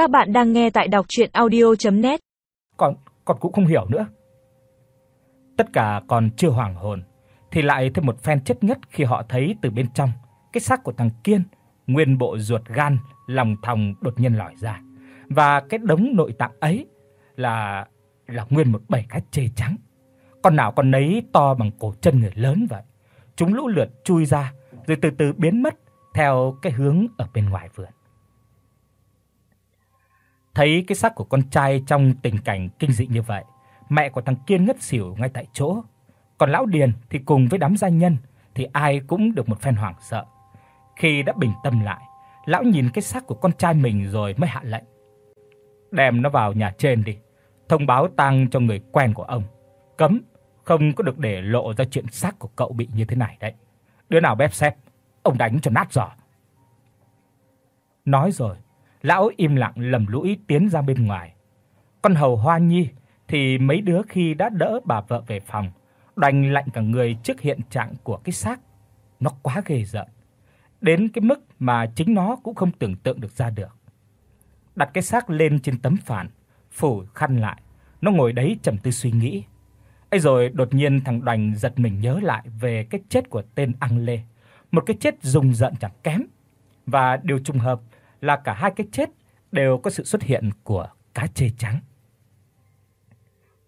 Các bạn đang nghe tại đọc docchuyenaudio.net. Con con cũng không hiểu nữa. Tất cả còn chưa hoàng hồn thì lại thêm một phen chết ngất khi họ thấy từ bên trong cái xác của thằng Kiên, nguyên bộ ruột gan, lòng thòng đột nhiên lòi ra. Và cái đống nội tạng ấy là là nguyên một bầy cá chê trắng. Con nào con nấy to bằng cổ chân người lớn vậy. Chúng lũ lượt chui ra rồi từ từ biến mất theo cái hướng ở bên ngoài vườn. Thấy cái xác của con trai trong tình cảnh kinh dị như vậy, mẹ của thằng Kiên ngất xỉu ngay tại chỗ. Còn lão Điền thì cùng với đám gia nhân thì ai cũng được một phen hoảng sợ. Khi đã bình tâm lại, lão nhìn cái xác của con trai mình rồi mới hạ lệnh. Đem nó vào nhà trên đi, thông báo tang cho người quen của ông. Cấm không có được để lộ ra chuyện xác của cậu bị như thế này đấy. Đứa nào bếp xếp, ông đánh cho nát giò. Nói rồi, lão im lặng lầm lũi tiến ra bên ngoài. Con hầu Hoa Nhi thì mấy đứa khi đã đỡ bà vợ về phòng, đành lạnh cả người trước hiện trạng của cái xác. Nó quá ghê rợn, đến cái mức mà chính nó cũng không tưởng tượng được ra được. Đặt cái xác lên trên tấm phản, phủ khăn lại, nó ngồi đấy trầm tư suy nghĩ. Ấy rồi đột nhiên thằng Đoành giật mình nhớ lại về cái chết của tên Ăn Lê, một cái chết rùng rợn chẳng kém. Và điều trùng hợp là cả hai cái chết đều có sự xuất hiện của cá chê trắng.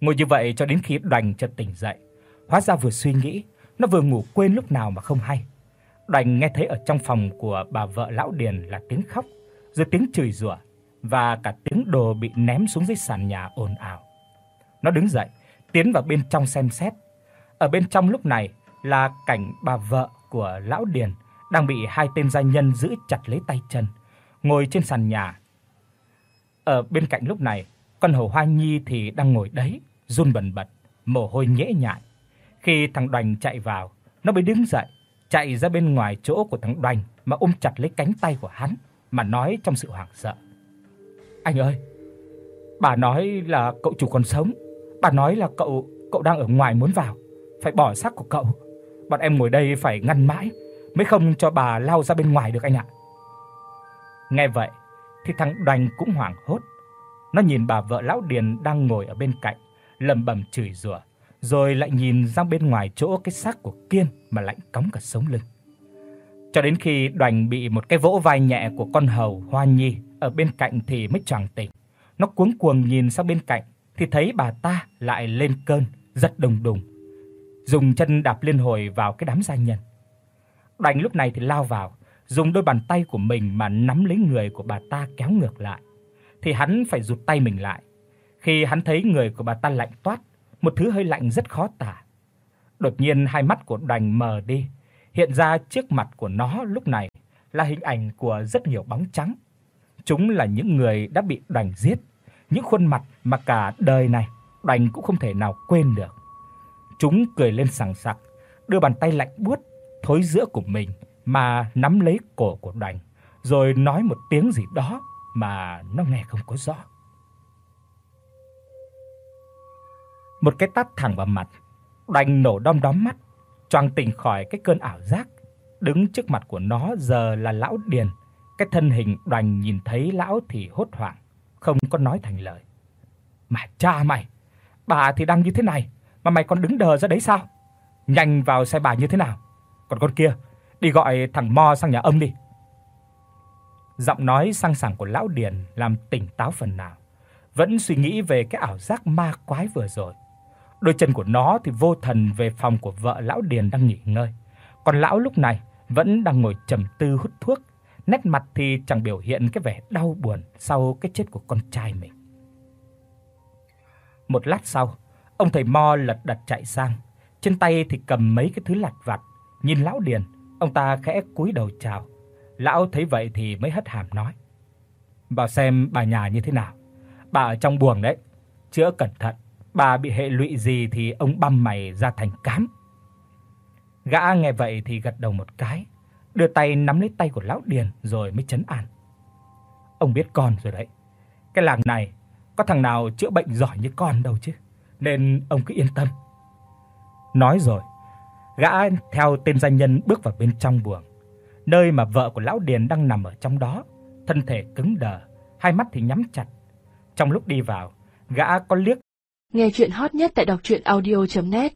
Ngồi như vậy cho đến khi Đoành chợt tỉnh dậy, hóa ra vừa suy nghĩ, nó vừa ngủ quên lúc nào mà không hay. Đoành nghe thấy ở trong phòng của bà vợ lão Điền là tiếng khóc, rồi tiếng chửi rủa và cả tiếng đồ bị ném xuống dưới sàn nhà ồn ào. Nó đứng dậy, tiến vào bên trong xem xét. Ở bên trong lúc này là cảnh bà vợ của lão Điền đang bị hai tên gia nhân giữ chặt lấy tay chân, ngồi trên sàn nhà. Ở bên cạnh lúc này, con hầu Hoa Nhi thì đang ngồi đấy, run bần bật, mồ hôi nhễ nhại. Khi thằng Đoành chạy vào, nó mới đứng dậy, chạy ra bên ngoài chỗ của thằng Đoành mà ôm chặt lấy cánh tay của hắn mà nói trong sự hoảng sợ. "Anh ơi, bà nói là cậu chủ còn sống, bà nói là cậu cậu đang ở ngoài muốn vào, phải bỏ xác của cậu. Bọn em ngồi đây phải ngăn mãi mới không cho bà lao ra bên ngoài được anh ạ." Nghe vậy thì thằng Đoành cũng hoảng hốt. Nó nhìn bà vợ lão Điền đang ngồi ở bên cạnh, lẩm bẩm chửi rủa, rồi lại nhìn ra bên ngoài chỗ cái xác của Kiên mà lạnh cóng cả sống lưng. Cho đến khi Đoành bị một cái vỗ vai nhẹ của con hầu Hoa Nhi ở bên cạnh thì mới choàng tỉnh. Nó cuống cuồng nhìn sang bên cạnh thì thấy bà ta lại lên cơn, giật đùng đùng, dùng chân đạp liên hồi vào cái đám gia nhân. Đoành lúc này thì lao vào, dùng đôi bàn tay của mình mà nắm lấy người của bà ta kéo ngược lại. Thì hắn phải rụt tay mình lại. Khi hắn thấy người của bà ta lạnh toát, một thứ hơi lạnh rất khó tả. Đột nhiên hai mắt của Đành mờ đi, hiện ra trước mặt của nó lúc này là hình ảnh của rất nhiều bóng trắng. Chúng là những người đã bị Đành giết, những khuôn mặt mà cả đời này Đành cũng không thể nào quên được. Chúng cười lên sảng sặc, đưa bàn tay lạnh buốt thối giữa của mình mà nắm lấy cổ của Đoành, rồi nói một tiếng gì đó mà nó nghe không có rõ. Một cái tát thẳng vào mặt, Đoành nổ đom đóm mắt, choàng tỉnh khỏi cái cơn ảo giác. Đứng trước mặt của nó giờ là lão Điền. Cái thân hình Đoành nhìn thấy lão thì hốt hoảng, không có nói thành lời. "Mà cha mày, bà thì đang như thế này mà mày còn đứng đờ ra đấy sao? Nhanh vào xe bà như thế nào. Còn con kia, đi gọi thằng Mo sang nhà ông đi." Giọng nói sang sảng của lão Điền làm tỉnh táo phần nào, vẫn suy nghĩ về cái ảo giác ma quái vừa rồi. Đôi chân của nó thì vô thần về phòng của vợ lão Điền đang nghỉ ngơi, còn lão lúc này vẫn đang ngồi trầm tư hút thuốc, nét mặt thì chẳng biểu hiện cái vẻ đau buồn sau cái chết của con trai mình. Một lát sau, ông thầy Mo lật đật chạy sang, trên tay thì cầm mấy cái thứ lặt vặt, nhìn lão Điền, ông ta khẽ cúi đầu chào. Lão thấy vậy thì mới hất hàm nói: "Bảo xem bà nhà như thế nào. Bà ở trong buồng đấy, chữa cẩn thận, bà bị hệ lụy gì thì ông băm mày ra thành cám." Gã nghe vậy thì gật đầu một cái, đưa tay nắm lấy tay của lão Điền rồi mới trấn an. Ông biết con rồi đấy. Cái làng này có thằng nào chữa bệnh giỏi như con đâu chứ, nên ông cứ yên tâm. Nói rồi, gã theo tên danh nhân bước vào bên trong buồng, nơi mà vợ của lão Điền đang nằm ở trong đó, thân thể cứng đờ, hai mắt thì nhắm chặt. Trong lúc đi vào, gã có liếc Nghe truyện hot nhất tại doctruyenaudio.net